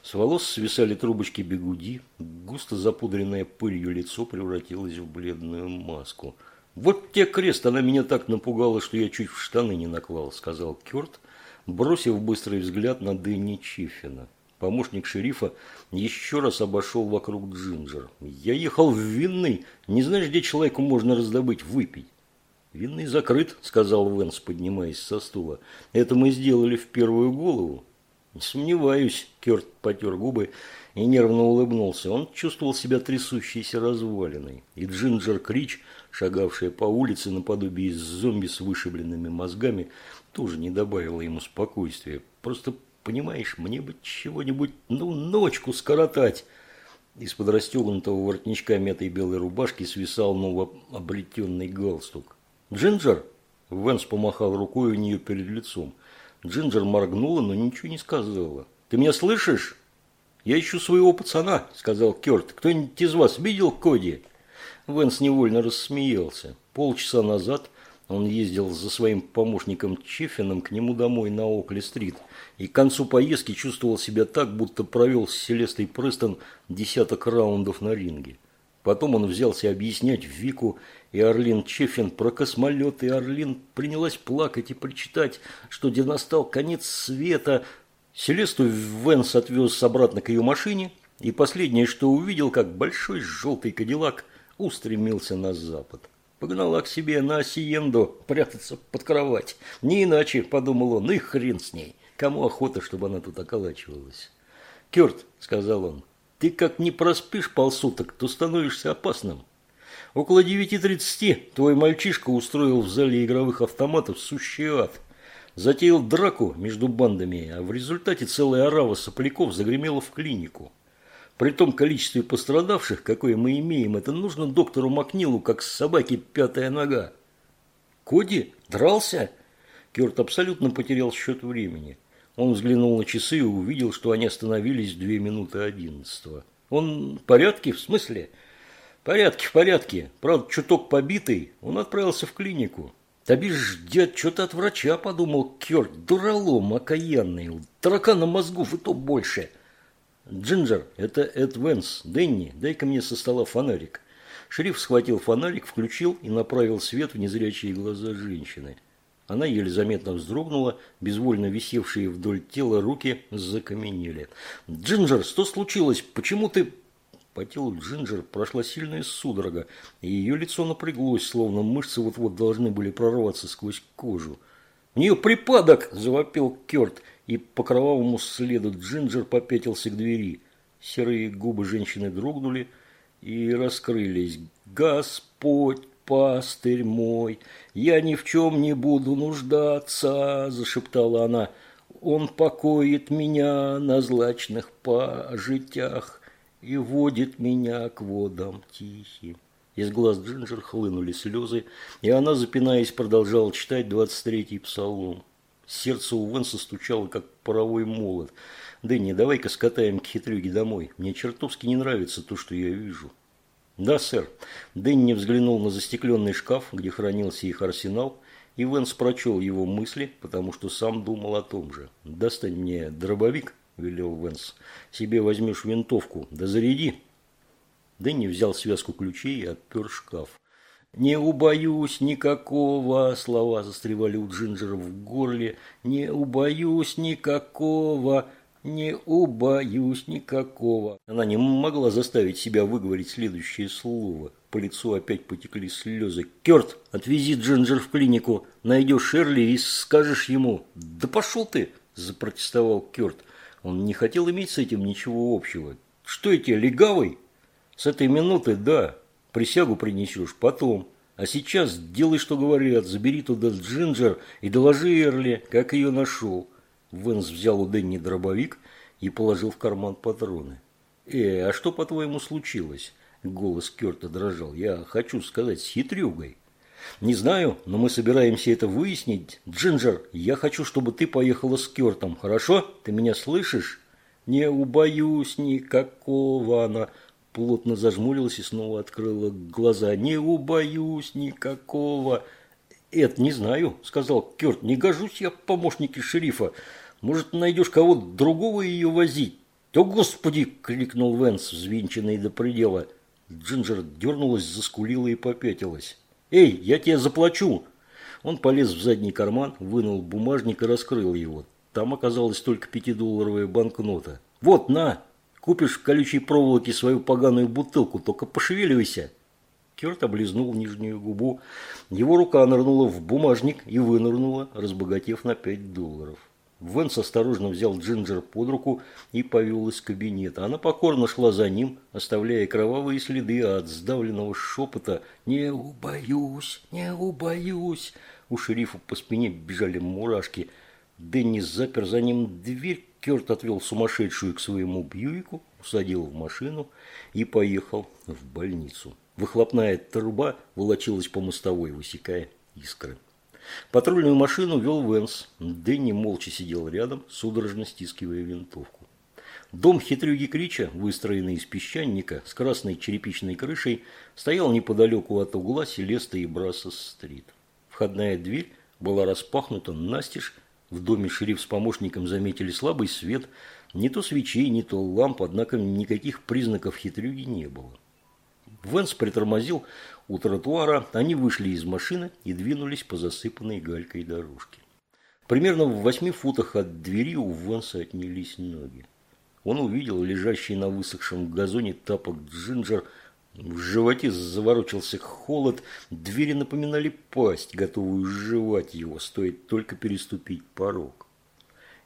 С волос свисали трубочки бегуди, густо запудренное пылью лицо превратилось в бледную маску. «Вот те крест, она меня так напугала, что я чуть в штаны не наклал», – сказал Кёрт, бросив быстрый взгляд на Дэнни Чиффина. Помощник шерифа еще раз обошел вокруг Джинджер. «Я ехал в винный. Не знаешь, где человеку можно раздобыть выпить?» «Винный закрыт», – сказал Венс, поднимаясь со стула. «Это мы сделали в первую голову». «Не сомневаюсь», – Керт потер губы и нервно улыбнулся. Он чувствовал себя трясущейся развалиной. И Джинджер Крич, шагавшая по улице наподобие зомби с вышибленными мозгами, тоже не добавила ему спокойствия. «Просто, понимаешь, мне бы чего-нибудь, ну, ночку скоротать». Из-под расстегнутого воротничка мятой белой рубашки свисал новообретенный галстук. «Джинджер!» Венс помахал рукой у нее перед лицом. Джинджер моргнула, но ничего не сказала. «Ты меня слышишь?» «Я ищу своего пацана», – сказал Керт. «Кто-нибудь из вас видел Коди?» Венс невольно рассмеялся. Полчаса назад он ездил за своим помощником Чеффином к нему домой на Окли-стрит и к концу поездки чувствовал себя так, будто провел с Селестой Престон десяток раундов на ринге. Потом он взялся объяснять Вику и Орлин Чефин про космолет, и Орлин принялась плакать и причитать, что где настал конец света. Селесту Венс отвез обратно к ее машине, и последнее, что увидел, как большой желтый кадиллак устремился на запад. Погнала к себе на Осиенду прятаться под кровать. Не иначе, подумал он, и хрен с ней. Кому охота, чтобы она тут околачивалась? «Керт», — сказал он, — «ты как не проспишь полсуток, то становишься опасным. Около 9.30 твой мальчишка устроил в зале игровых автоматов сущий ад. Затеял драку между бандами, а в результате целая орава сопляков загремела в клинику. При том количестве пострадавших, какое мы имеем, это нужно доктору Макнилу, как с собаки пятая нога. Коди? Дрался? Керт абсолютно потерял счет времени. Он взглянул на часы и увидел, что они остановились в две минуты одиннадцатого. Он в порядке? В смысле? порядке, в порядке. Правда, чуток побитый. Он отправился в клинику. Таби ждет что-то от врача, подумал Кёрт. Дуралом окаянный. Таракана мозгов и то больше. Джинджер, это Эд Венс. Дэнни, дай-ка мне со стола фонарик. Шериф схватил фонарик, включил и направил свет в незрячие глаза женщины. Она еле заметно вздрогнула, безвольно висевшие вдоль тела руки закаменели. «Джинджер, что случилось? Почему ты...» По телу Джинджер прошла сильная судорога, и ее лицо напряглось, словно мышцы вот-вот должны были прорваться сквозь кожу. «У нее припадок!» – завопил Керт, и по кровавому следу Джинджер попятился к двери. Серые губы женщины дрогнули и раскрылись. «Господь, пастырь мой, я ни в чем не буду нуждаться!» – зашептала она. «Он покоит меня на злачных пажитях и водит меня к водам тихим». Из глаз Джинджер хлынули слезы, и она, запинаясь, продолжала читать двадцать третий псалом. Сердце у Венса стучало, как паровой молот. «Дэнни, давай-ка скатаем к хитрюге домой. Мне чертовски не нравится то, что я вижу». «Да, сэр». Дэнни взглянул на застекленный шкаф, где хранился их арсенал, и Венс прочел его мысли, потому что сам думал о том же. «Достань мне дробовик», – велел Венс. «Себе возьмешь винтовку, да заряди». Дэнни взял связку ключей и отпер шкаф. «Не убоюсь никакого!» – слова застревали у Джинджера в горле. «Не убоюсь никакого!» «Не убоюсь никакого!» Она не могла заставить себя выговорить следующее слово. По лицу опять потекли слезы. «Керт, отвези Джинджер в клинику. Найдешь Шерли и скажешь ему». «Да пошел ты!» – запротестовал Керт. Он не хотел иметь с этим ничего общего. «Что эти, легавый?» С этой минуты, да, присягу принесешь потом. А сейчас делай, что говорят, забери туда Джинджер и доложи Эрли, как ее нашел. Венс взял у Дэнни дробовик и положил в карман патроны. «Э, а что, по-твоему, случилось?» Голос Керта дрожал. «Я хочу сказать, с хитрюгой». «Не знаю, но мы собираемся это выяснить. Джинджер, я хочу, чтобы ты поехала с Кертом, хорошо? Ты меня слышишь?» «Не убоюсь никакого она...» плотно зажмурилась и снова открыла глаза. «Не убоюсь никакого!» «Это не знаю», – сказал Керт. «Не гожусь я помощнике шерифа. Может, найдешь кого-то другого ее возить?» «О, Господи!» – крикнул Венс, взвинченный до предела. Джинджер дернулась, заскулила и попятилась. «Эй, я тебе заплачу!» Он полез в задний карман, вынул бумажник и раскрыл его. Там оказалась только пятидолларовая банкнота. «Вот, на!» Купишь в колючей проволоке свою поганую бутылку, только пошевеливайся. Керт облизнул нижнюю губу. Его рука нырнула в бумажник и вынырнула, разбогатев на пять долларов. Венс осторожно взял Джинджер под руку и повел из кабинета. Она покорно шла за ним, оставляя кровавые следы от сдавленного шепота «Не убоюсь, не убоюсь!» У шерифа по спине бежали мурашки. Деннис запер за ним дверь, Керт отвел сумасшедшую к своему Бьюику, усадил в машину и поехал в больницу. Выхлопная труба волочилась по мостовой, высекая искры. Патрульную машину вел Венс. Дэнни молча сидел рядом, судорожно стискивая винтовку. Дом хитрюги Крича, выстроенный из песчаника с красной черепичной крышей, стоял неподалеку от угла Селеста и Брасса-стрит. Входная дверь была распахнута настежь, в доме шериф с помощником заметили слабый свет, не то свечей, не то ламп, однако никаких признаков хитрюги не было. Венс притормозил у тротуара, они вышли из машины и двинулись по засыпанной галькой дорожке. Примерно в восьми футах от двери у Венса отнялись ноги. Он увидел лежащий на высохшем газоне тапок Джинджер в животе заворочился холод, двери напоминали пасть, готовую сживать его, стоит только переступить порог.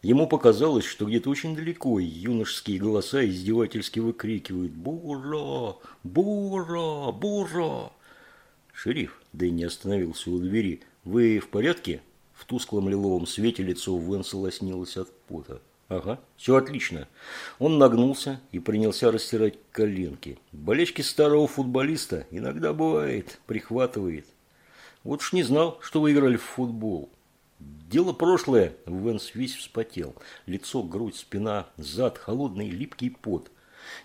Ему показалось, что где-то очень далеко юношеские голоса издевательски выкрикивают «Бура! Бура! Бура!» «Шериф!» – Дэнни остановился у двери. «Вы в порядке?» В тусклом лиловом свете лицо Венса лоснилось от пота. Ага, все отлично. Он нагнулся и принялся растирать коленки. Болечки старого футболиста иногда бывает, прихватывает. Вот уж не знал, что вы играли в футбол. Дело прошлое. Венс весь вспотел. Лицо, грудь, спина, зад, холодный липкий пот.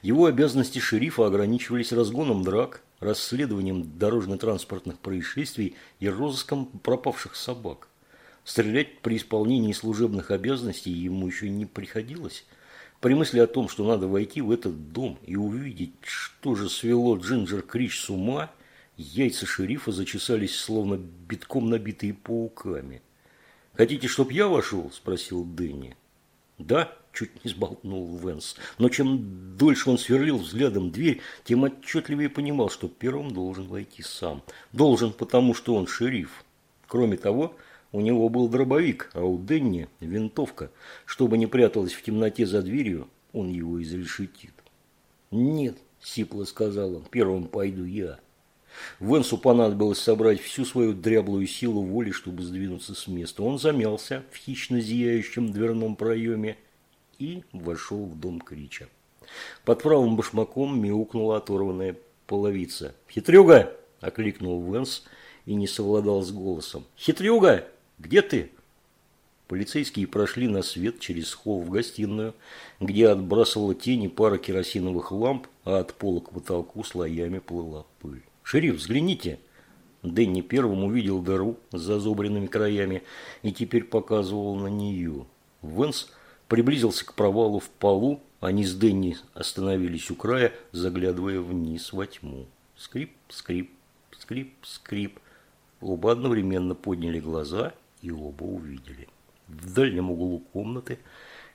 Его обязанности шерифа ограничивались разгоном драк, расследованием дорожно-транспортных происшествий и розыском пропавших собак. Стрелять при исполнении служебных обязанностей ему еще не приходилось. При мысли о том, что надо войти в этот дом и увидеть, что же свело Джинджер Крич с ума, яйца шерифа зачесались, словно битком набитые пауками. «Хотите, чтоб я вошел?» – спросил Дэнни. «Да», – чуть не сболтнул Венс. Но чем дольше он сверлил взглядом дверь, тем отчетливее понимал, что первым должен войти сам. Должен, потому что он шериф. Кроме того, У него был дробовик, а у Денни винтовка. Чтобы не пряталась в темноте за дверью, он его изрешетит. «Нет», – сипло сказал он, – «первым пойду я». Венсу понадобилось собрать всю свою дряблую силу воли, чтобы сдвинуться с места. Он замялся в хищно зияющем дверном проеме и вошел в дом Крича. Под правым башмаком мяукнула оторванная половица. «Хитрюга!» – окликнул Венс и не совладал с голосом. «Хитрюга! Где ты?» Полицейские прошли на свет через холл в гостиную, где отбрасывала тени пара керосиновых ламп, а от пола к потолку слоями плыла пыль. «Шериф, взгляните!» Дэнни первым увидел дыру с зазубренными краями и теперь показывал на нее. Венс приблизился к провалу в полу, они с Дэнни остановились у края, заглядывая вниз во тьму. Скрип, скрип, скрип, скрип. Оба одновременно подняли глаза и оба увидели. В дальнем углу комнаты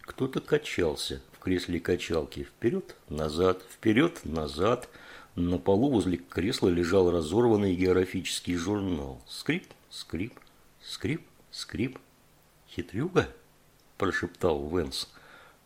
кто-то качался в кресле качалки. Вперед, назад, вперед, назад. На полу возле кресла лежал разорванный географический журнал. Скрип, скрип, скрип, скрип. «Хитрюга?» – прошептал Венс.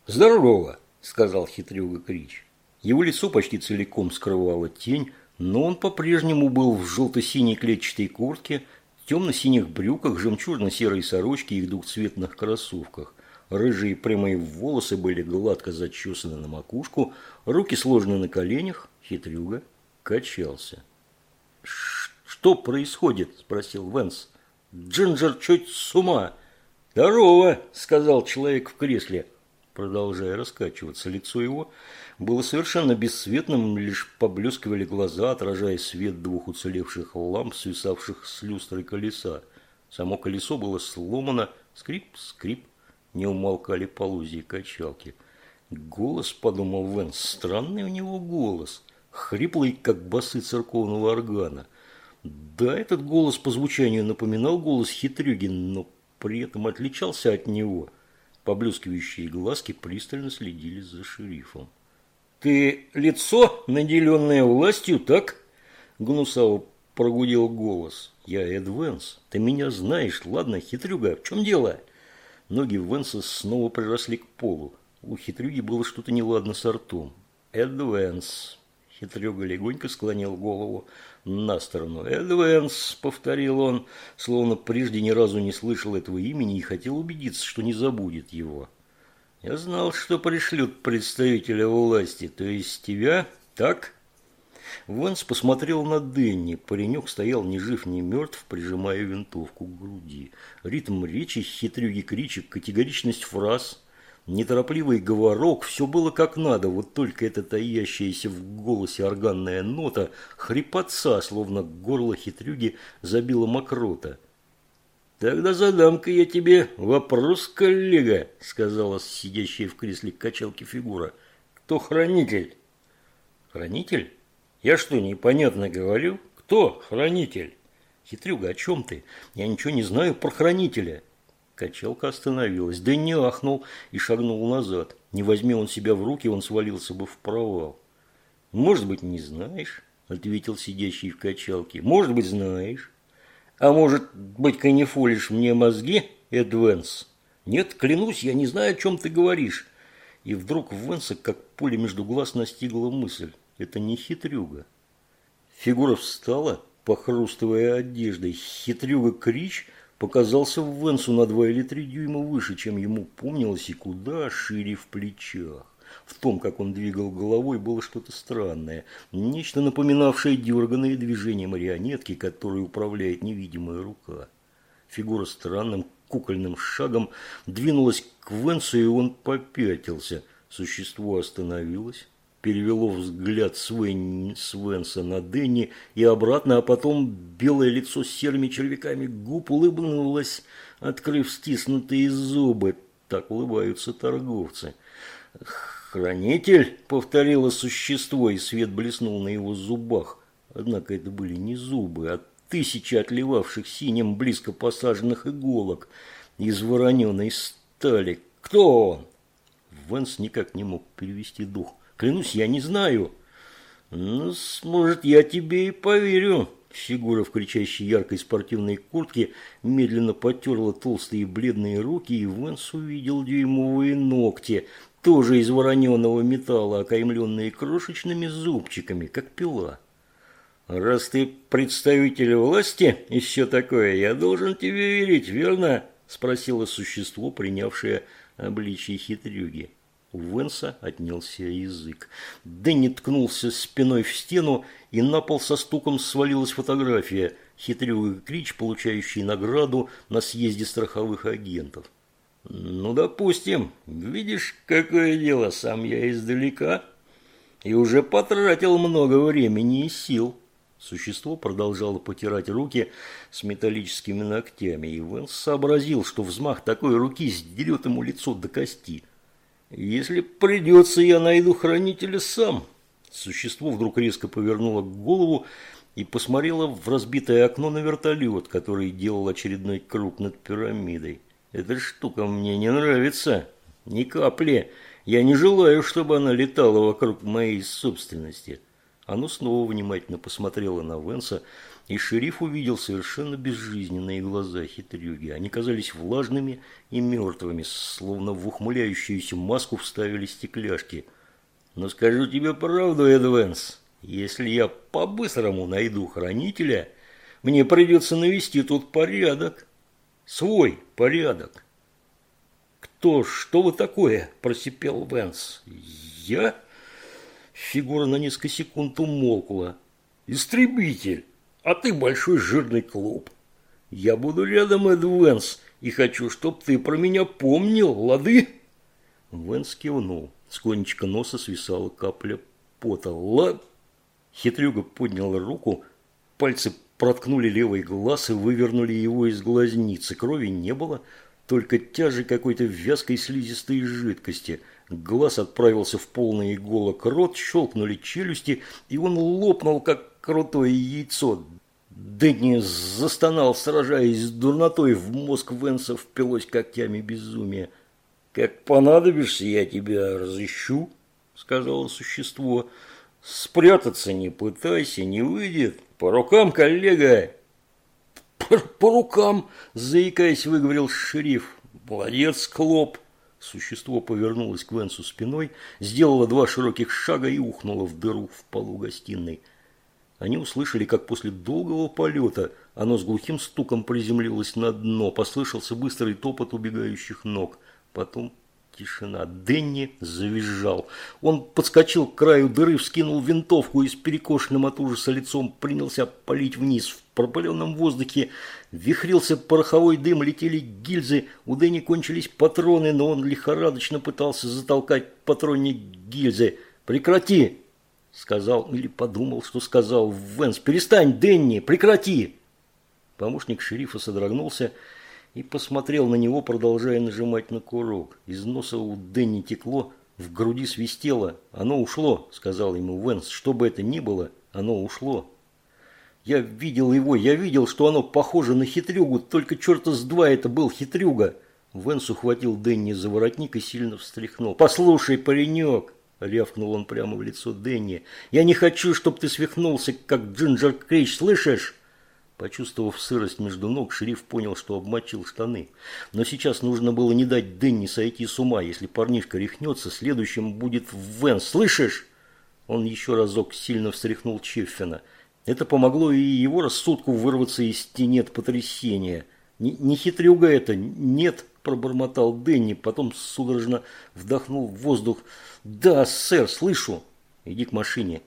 «Здорово!» – сказал хитрюга Крич. Его лицо почти целиком скрывала тень, но он по-прежнему был в желто-синей клетчатой куртке, темно-синих брюках, жемчужно-серой сорочке и двухцветных кроссовках. Рыжие прямые волосы были гладко зачесаны на макушку, руки сложены на коленях, хитрюга качался. «Что происходит?» – спросил Венс. «Джинджер чуть с ума!» «Здорово!» – сказал человек в кресле продолжая раскачиваться. Лицо его было совершенно бесцветным, лишь поблескивали глаза, отражая свет двух уцелевших ламп, свисавших с люстры колеса. Само колесо было сломано, скрип, скрип, не умолкали полозья качалки. Голос, подумал Вен, странный у него голос, хриплый, как басы церковного органа. Да, этот голос по звучанию напоминал голос Хитрюгин, но при этом отличался от него – Поблескивающие глазки пристально следили за шерифом. «Ты лицо, наделенное властью, так?» Гнусаво прогудел голос. «Я Эд Венс. Ты меня знаешь. Ладно, хитрюга, в чем дело?» Ноги Венса снова приросли к полу. У хитрюги было что-то неладно с ртом. «Эд Венс». Хитрюга легонько склонил голову на сторону. «Эдвенс», — повторил он, словно прежде ни разу не слышал этого имени и хотел убедиться, что не забудет его. «Я знал, что пришлют представителя власти, то есть тебя, так?» Венс посмотрел на Дэнни. Паренек стоял ни жив, ни мертв, прижимая винтовку к груди. Ритм речи, хитрюги кричек, категоричность фраз – Неторопливый говорок, все было как надо, вот только эта таящаяся в голосе органная нота, хрипотца, словно горло хитрюги забила мокрота. «Тогда задам-ка я тебе вопрос, коллега», — сказала сидящая в кресле качалки фигура. «Кто хранитель?» «Хранитель? Я что, непонятно говорю? Кто хранитель?» «Хитрюга, о чем ты? Я ничего не знаю про хранителя». Качалка остановилась. Дэнни ахнул и шагнул назад. Не возьми он себя в руки, он свалился бы в провал. «Может быть, не знаешь?» – ответил сидящий в качалке. «Может быть, знаешь. А может быть, канифолишь мне мозги, Эдвенс?» «Нет, клянусь, я не знаю, о чем ты говоришь». И вдруг Венса, как пуля между глаз, настигла мысль. Это не хитрюга. Фигура встала, похрустывая одеждой. Хитрюга Крич – показался Венсу на два или три дюйма выше, чем ему помнилось, и куда шире в плечах. В том, как он двигал головой, было что-то странное, нечто напоминавшее дерганные движения марионетки, которой управляет невидимая рука. Фигура странным кукольным шагом двинулась к Венсу, и он попятился. Существо остановилось, перевело взгляд Свен... Свенса на Дэнни и обратно, а потом белое лицо с серыми червяками губ улыбнулось, открыв стиснутые зубы. Так улыбаются торговцы. «Хранитель?» – повторило существо, и свет блеснул на его зубах. Однако это были не зубы, а тысячи отливавших синим близко посаженных иголок из вороненой стали. «Кто он?» Венс никак не мог перевести дух. Клянусь, я не знаю. Ну, может, я тебе и поверю. Фигура в кричащей яркой спортивной куртке медленно потерла толстые бледные руки, и Венс увидел дюймовые ногти, тоже из вороненого металла, окаймленные крошечными зубчиками, как пила. «Раз ты представитель власти и все такое, я должен тебе верить, верно?» – спросило существо, принявшее обличие хитрюги. У Венса отнялся язык. Дэнни ткнулся спиной в стену, и на пол со стуком свалилась фотография. Хитрюга Крич, получающий награду на съезде страховых агентов. «Ну, допустим. Видишь, какое дело, сам я издалека. И уже потратил много времени и сил». Существо продолжало потирать руки с металлическими ногтями, и Венс сообразил, что взмах такой руки сдерет ему лицо до кости. «Если придется, я найду хранителя сам». Существо вдруг резко повернуло голову и посмотрело в разбитое окно на вертолет, который делал очередной круг над пирамидой. «Эта штука мне не нравится. Ни капли. Я не желаю, чтобы она летала вокруг моей собственности». Оно снова внимательно посмотрело на Венса, и шериф увидел совершенно безжизненные глаза хитрюги. Они казались влажными и мертвыми, словно в ухмыляющуюся маску вставили стекляшки. «Но скажу тебе правду, Эдвенс, если я по-быстрому найду хранителя, мне придется навести тут порядок. Свой порядок». «Кто? Что вы такое?» – просипел Венс. «Я?» Фигура на несколько секунд умолкла. «Истребитель, а ты большой жирный клуб. Я буду рядом, Эд Венс, и хочу, чтоб ты про меня помнил, лады?» Венс кивнул. С кончика носа свисала капля пота. «Ла...» Хитрюга поднял руку, пальцы проткнули левый глаз и вывернули его из глазницы. Крови не было, только тяжи какой-то вязкой слизистой жидкости – Глаз отправился в полный иголок рот, щелкнули челюсти, и он лопнул, как крутое яйцо. Дэнни застонал, сражаясь с дурнотой, в мозг Венса впилось когтями безумие. «Как понадобишься, я тебя разыщу», — сказала существо. «Спрятаться не пытайся, не выйдет. По рукам, коллега!» «По, по рукам!» – заикаясь, выговорил шериф. «Молодец, Клоп!» Существо повернулось к Венсу спиной, сделало два широких шага и ухнуло в дыру в полу гостиной. Они услышали, как после долгого полета оно с глухим стуком приземлилось на дно, послышался быстрый топот убегающих ног. Потом Тишина. Денни завизжал. Он подскочил к краю дыры, вскинул винтовку и с перекошенным от ужаса лицом принялся палить вниз. В пропаленном воздухе вихрился пороховой дым, летели гильзы. У Дэнни кончились патроны, но он лихорадочно пытался затолкать патронник гильзы. «Прекрати!» – сказал или подумал, что сказал Венс. «Перестань, Дэнни! Прекрати!» Помощник шерифа содрогнулся и посмотрел на него, продолжая нажимать на курок. Из носа у Дэнни текло, в груди свистело. «Оно ушло», – сказал ему Венс. «Что бы это ни было, оно ушло». «Я видел его, я видел, что оно похоже на хитрюгу, только черта с два это был хитрюга». Венс ухватил Дэнни за воротник и сильно встряхнул. «Послушай, паренек!» – рявкнул он прямо в лицо Дэнни. «Я не хочу, чтобы ты свихнулся, как Джинджер Крейч, слышишь?» Почувствовав сырость между ног, шериф понял, что обмочил штаны. Но сейчас нужно было не дать Дэнни сойти с ума. Если парнишка рехнется, следующим будет Вен. «Слышишь?» Он еще разок сильно встряхнул Чеффина. Это помогло и его рассудку вырваться из тенет потрясения. «Не, хитрюга это, нет!» – пробормотал Дэнни, потом судорожно вдохнул в воздух. «Да, сэр, слышу!» «Иди к машине!»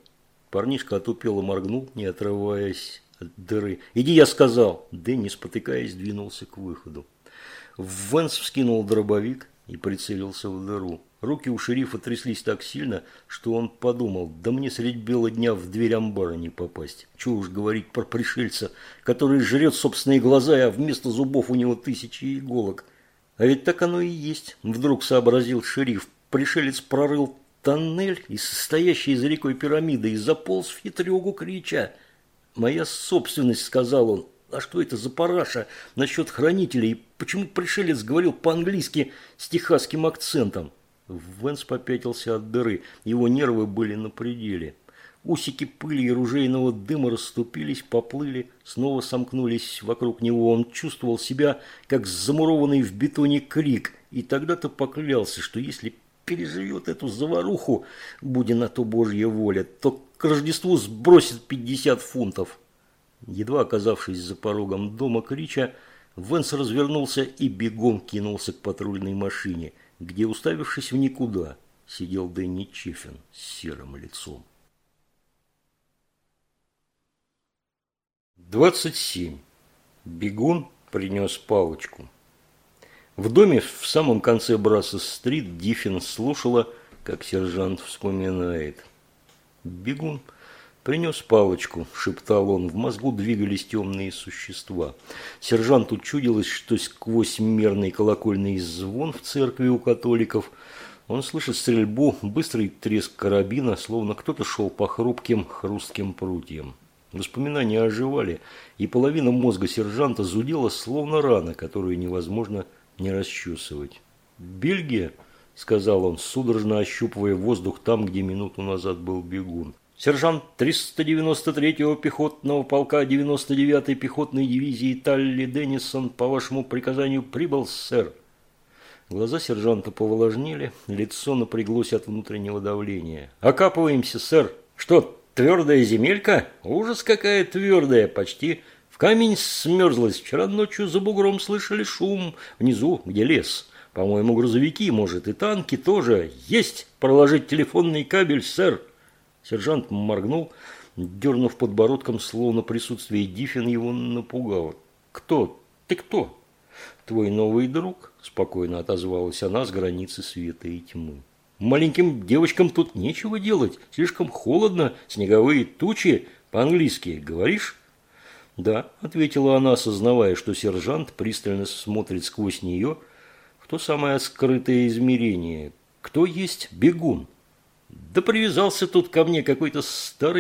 Парнишка отупело моргнул, не отрываясь дыры. «Иди, я сказал!» Дэнни, спотыкаясь, двинулся к выходу. Венс вскинул дробовик и прицелился в дыру. Руки у шерифа тряслись так сильно, что он подумал, да мне средь бела дня в дверь амбара не попасть. Чего уж говорить про пришельца, который жрет собственные глаза, а вместо зубов у него тысячи иголок. А ведь так оно и есть, вдруг сообразил шериф. Пришелец прорыл тоннель из состоящей из рекой пирамиды и заполз в хитрюгу крича – «Моя собственность», — сказал он. «А что это за параша насчет хранителей? Почему пришелец говорил по-английски с техасским акцентом?» Венс попятился от дыры. Его нервы были на пределе. Усики пыли и ружейного дыма расступились, поплыли, снова сомкнулись вокруг него. Он чувствовал себя, как замурованный в бетоне крик, и тогда-то поклялся, что если переживет эту заваруху, будь на то Божья воля, то к Рождеству сбросит 50 фунтов. Едва оказавшись за порогом дома Крича, Венс развернулся и бегом кинулся к патрульной машине, где, уставившись в никуда, сидел Дэнни Чеффин с серым лицом. 27. Бегун принес палочку. В доме в самом конце Брассес-стрит Диффин слушала, как сержант вспоминает. Бегун принес палочку, шептал он, в мозгу двигались темные существа. Сержанту чудилось, что сквозь мерный колокольный звон в церкви у католиков он слышит стрельбу, быстрый треск карабина, словно кто-то шел по хрупким хрустким прутьям. Воспоминания оживали, и половина мозга сержанта зудела, словно рана, которую невозможно не расчесывать. «Бельгия?» – сказал он, судорожно ощупывая воздух там, где минуту назад был бегун. «Сержант 393-го пехотного полка 99-й пехотной дивизии Талли Деннисон по вашему приказанию прибыл, сэр». Глаза сержанта повлажнели, лицо напряглось от внутреннего давления. «Окапываемся, сэр. Что, Твердая земелька? Ужас какая твердая, почти в камень смерзлась. Вчера ночью за бугром слышали шум внизу, где лес. По-моему, грузовики, может, и танки тоже. Есть проложить телефонный кабель, сэр. Сержант моргнул, дернув подбородком, словно присутствие Диффин его напугало. «Кто? Ты кто?» «Твой новый друг», – спокойно отозвалась она с границы света и тьмы. Маленьким девочкам тут нечего делать. Слишком холодно, снеговые тучи. По-английски говоришь? Да, ответила она, осознавая, что сержант пристально смотрит сквозь нее в то самое скрытое измерение. Кто есть бегун? Да привязался тут ко мне какой-то старый